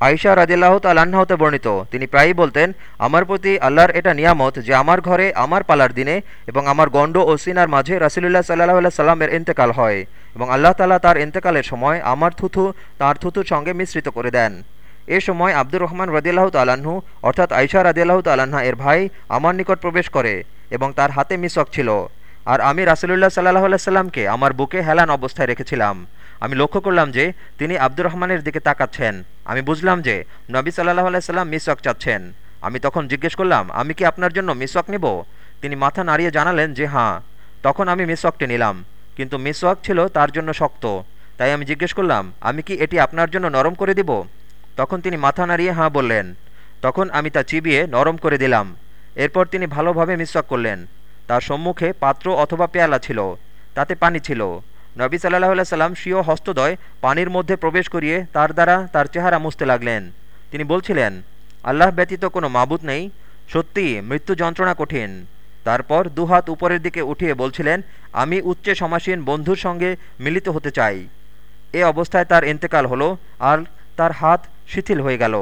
আইসা রাজিল্লাহ তাল্লাহতে বর্ণিত। তিনি প্রায়ই বলতেন, আমার প্রতি আল্লাহর এটা নিয়ামত যে আমার ঘরে, আমার পালার দিনে এবং আমার গণ্ড ও সিনার মাঝে রাসুলুল্লাহ সাল্লাহ সাল্লামের ইন্তেকাল হয় এবং আল্লাহ তালা তার ইন্তেকালের সময় আমার থুথু, তার থুথুর সঙ্গে মিশ্রিত করে দেন। এ সময় আব্দুর রহমান রদিয়াল্লাহ তাল্লাহ্ন অর্থাৎ আইসা রাদিয়াল্লাহ তাল্লাহা এর ভাই আমার নিকট প্রবেশ করে এবং তার হাতে মিসক ছিল। আর আমি রাসুলুল্লাহ সাল্লাহ সাল্লামকে আমার বুকে হেলান অবস্থায় রেখেছিলাম। আমি লক্ষ্য করলাম যে তিনি আব্দুর রহমানের দিকে তাকাচ্ছেন। আমি বুঝলাম যে নবী সাল্লাহ আলাইসাল্লাম মিসওয়াক চাচ্ছেন। আমি তখন জিজ্ঞেস করলাম, আমি কি আপনার জন্য মিসওয়াক নিব? তিনি মাথা নাড়িয়ে জানালেন যে হ্যাঁ। তখন আমি মিসওয়াকটি নিলাম। কিন্তু মিসওয়াক ছিল তার জন্য শক্ত। তাই আমি জিজ্ঞেস করলাম, আমি কি এটি আপনার জন্য নরম করে দিব? তখন তিনি মাথা নাড়িয়ে হাঁ বললেন। তখন আমি তা চিবিয়ে নরম করে দিলাম। এরপর তিনি ভালোভাবে মিসওয়াক করলেন। তার সম্মুখে পাত্র অথবা পেয়ালা ছিল, তাতে পানি ছিল। নবী সাল্লাহ সাল্লাম স্বীয় হস্তদয় পানির মধ্যে প্রবেশ করিয়ে তার দ্বারা তার চেহারা মুছতে লাগলেন। তিনি বলছিলেন, আল্লাহ ব্যতীত কোনো মাবুত নেই। সত্যি মৃত্যু যন্ত্রণা কঠিন। তারপর দুহাত উপরের দিকে উঠিয়ে বলছিলেন, আমি উচ্চে সমাসীন বন্ধুর সঙ্গে মিলিত হতে চাই। এ অবস্থায় তার ইন্তেকাল হলো আর তার হাত শিথিল হয়ে গেল।